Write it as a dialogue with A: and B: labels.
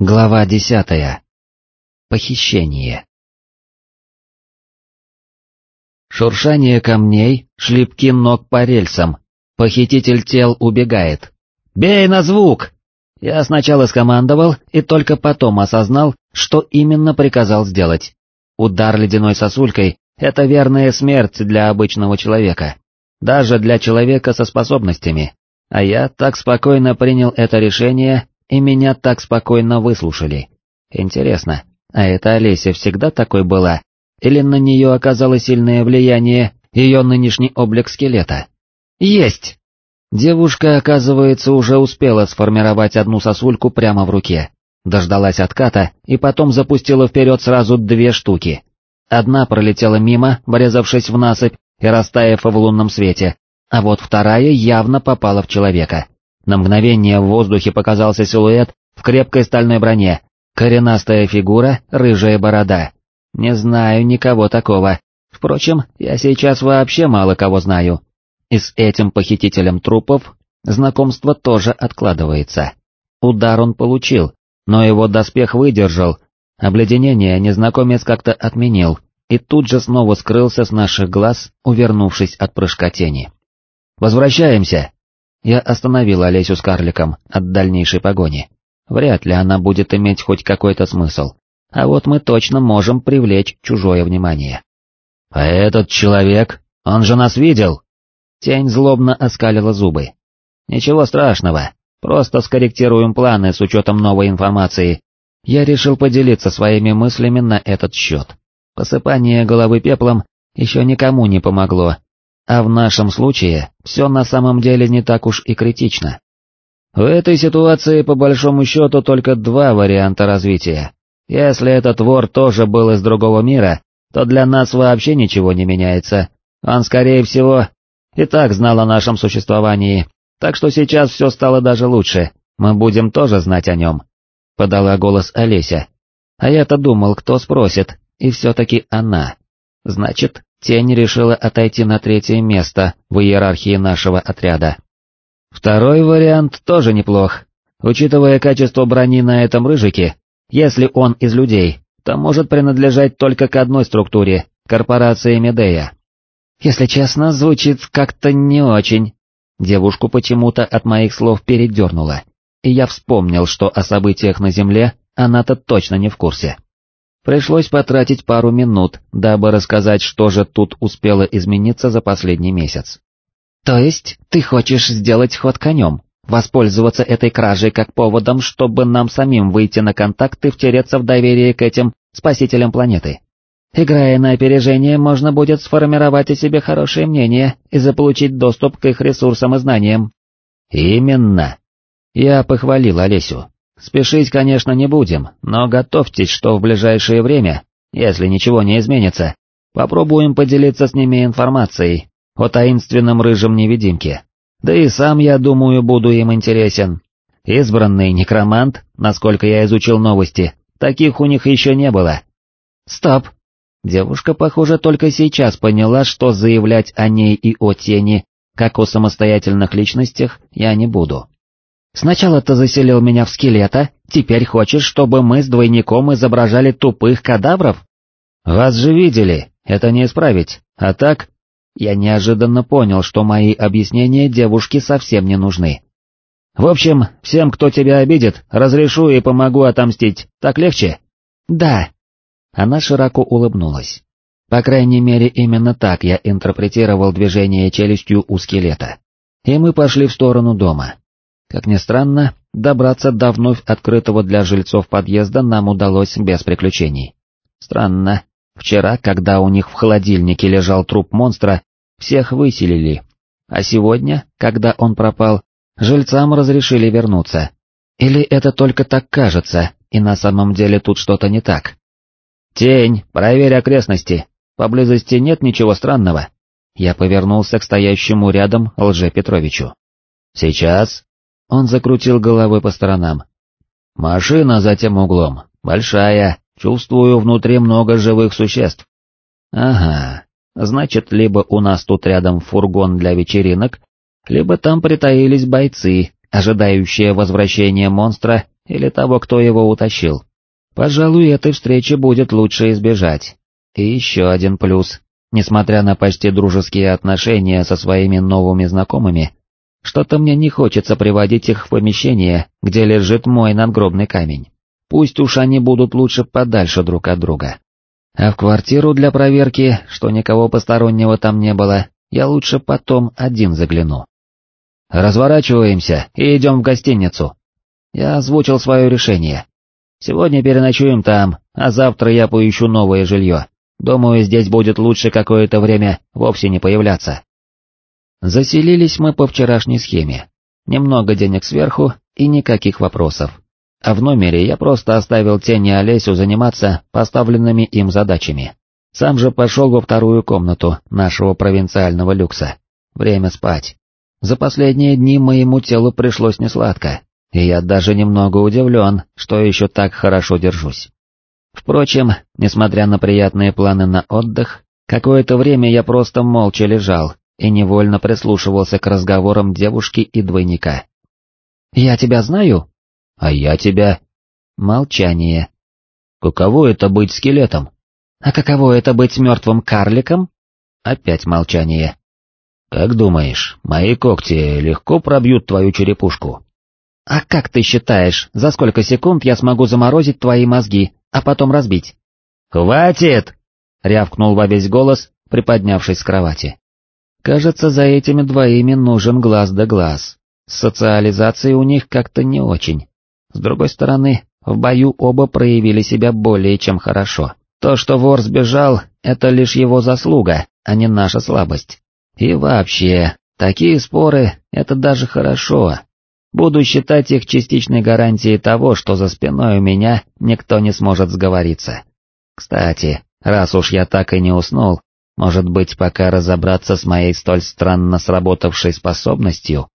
A: Глава десятая. Похищение. Шуршание камней, шлепки ног по рельсам. Похититель тел убегает. «Бей на звук!» Я сначала скомандовал и только потом осознал, что именно приказал сделать. Удар ледяной сосулькой — это верная смерть для обычного человека. Даже для человека со способностями. А я так спокойно принял это решение и меня так спокойно выслушали. Интересно, а эта Олеся всегда такой была, или на нее оказало сильное влияние ее нынешний облик скелета? Есть! Девушка, оказывается, уже успела сформировать одну сосульку прямо в руке, дождалась отката и потом запустила вперед сразу две штуки. Одна пролетела мимо, врезавшись в насыпь и растаяв в лунном свете, а вот вторая явно попала в человека. На мгновение в воздухе показался силуэт в крепкой стальной броне, коренастая фигура, рыжая борода. Не знаю никого такого. Впрочем, я сейчас вообще мало кого знаю. И с этим похитителем трупов знакомство тоже откладывается. Удар он получил, но его доспех выдержал, обледенение незнакомец как-то отменил, и тут же снова скрылся с наших глаз, увернувшись от прыжка тени. «Возвращаемся!» Я остановил Олесю с карликом от дальнейшей погони. Вряд ли она будет иметь хоть какой-то смысл. А вот мы точно можем привлечь чужое внимание. «А этот человек, он же нас видел!» Тень злобно оскалила зубы. «Ничего страшного, просто скорректируем планы с учетом новой информации. Я решил поделиться своими мыслями на этот счет. Посыпание головы пеплом еще никому не помогло, а в нашем случае все на самом деле не так уж и критично. В этой ситуации по большому счету только два варианта развития. Если этот вор тоже был из другого мира, то для нас вообще ничего не меняется. Он, скорее всего, и так знал о нашем существовании, так что сейчас все стало даже лучше, мы будем тоже знать о нем. Подала голос Олеся. А я-то думал, кто спросит, и все-таки она. Значит, Тень решила отойти на третье место в иерархии нашего отряда. Второй вариант тоже неплох. Учитывая качество брони на этом рыжике, если он из людей, то может принадлежать только к одной структуре — корпорации Медея. Если честно, звучит как-то не очень. Девушку почему-то от моих слов передернула, и я вспомнил, что о событиях на Земле она-то точно не в курсе. Пришлось потратить пару минут, дабы рассказать, что же тут успело измениться за последний месяц. То есть ты хочешь сделать ход конем, воспользоваться этой кражей как поводом, чтобы нам самим выйти на контакт и втереться в доверие к этим спасителям планеты? Играя на опережение, можно будет сформировать о себе хорошее мнение и заполучить доступ к их ресурсам и знаниям. Именно. Я похвалил Олесю. Спешить, конечно, не будем, но готовьтесь, что в ближайшее время, если ничего не изменится, попробуем поделиться с ними информацией о таинственном рыжем невидимке. Да и сам, я думаю, буду им интересен. Избранный некромант, насколько я изучил новости, таких у них еще не было. Стоп. Девушка, похоже, только сейчас поняла, что заявлять о ней и о тени, как о самостоятельных личностях, я не буду. Сначала ты заселил меня в скелета, теперь хочешь, чтобы мы с двойником изображали тупых кадавров? Вас же видели, это не исправить, а так... Я неожиданно понял, что мои объяснения девушке совсем не нужны. В общем, всем, кто тебя обидит, разрешу и помогу отомстить, так легче? Да. Она широко улыбнулась. По крайней мере, именно так я интерпретировал движение челюстью у скелета. И мы пошли в сторону дома. Как ни странно, добраться до вновь открытого для жильцов подъезда нам удалось без приключений. Странно, вчера, когда у них в холодильнике лежал труп монстра, всех выселили, а сегодня, когда он пропал, жильцам разрешили вернуться. Или это только так кажется, и на самом деле тут что-то не так? «Тень, проверь окрестности, поблизости нет ничего странного». Я повернулся к стоящему рядом Лже Петровичу. «Сейчас», он закрутил головой по сторонам. «Машина за тем углом, большая, чувствую внутри много живых существ». «Ага, значит, либо у нас тут рядом фургон для вечеринок, либо там притаились бойцы, ожидающие возвращения монстра или того, кто его утащил. Пожалуй, этой встречи будет лучше избежать. И еще один плюс. Несмотря на почти дружеские отношения со своими новыми знакомыми, что-то мне не хочется приводить их в помещение, где лежит мой надгробный камень. Пусть уж они будут лучше подальше друг от друга. А в квартиру для проверки, что никого постороннего там не было, я лучше потом один загляну. Разворачиваемся и идем в гостиницу. Я озвучил свое решение. Сегодня переночуем там, а завтра я поищу новое жилье. Думаю, здесь будет лучше какое-то время вовсе не появляться. Заселились мы по вчерашней схеме. Немного денег сверху и никаких вопросов. А в номере я просто оставил тени Олесю заниматься поставленными им задачами. Сам же пошел во вторую комнату нашего провинциального люкса. Время спать. За последние дни моему телу пришлось несладко, и я даже немного удивлен, что еще так хорошо держусь. Впрочем, несмотря на приятные планы на отдых, какое-то время я просто молча лежал и невольно прислушивался к разговорам девушки и двойника. «Я тебя знаю?» «А я тебя...» Молчание. «Каково это быть скелетом?» «А каково это быть мертвым карликом?» Опять молчание. «Как думаешь, мои когти легко пробьют твою черепушку?» «А как ты считаешь, за сколько секунд я смогу заморозить твои мозги, а потом разбить?» «Хватит!» — рявкнул во весь голос, приподнявшись с кровати. «Кажется, за этими двоими нужен глаз да глаз. С социализацией у них как-то не очень. С другой стороны, в бою оба проявили себя более чем хорошо. То, что вор сбежал, это лишь его заслуга, а не наша слабость. И вообще, такие споры — это даже хорошо. Буду считать их частичной гарантией того, что за спиной у меня никто не сможет сговориться. Кстати, раз уж я так и не уснул, может быть, пока разобраться с моей столь странно сработавшей способностью,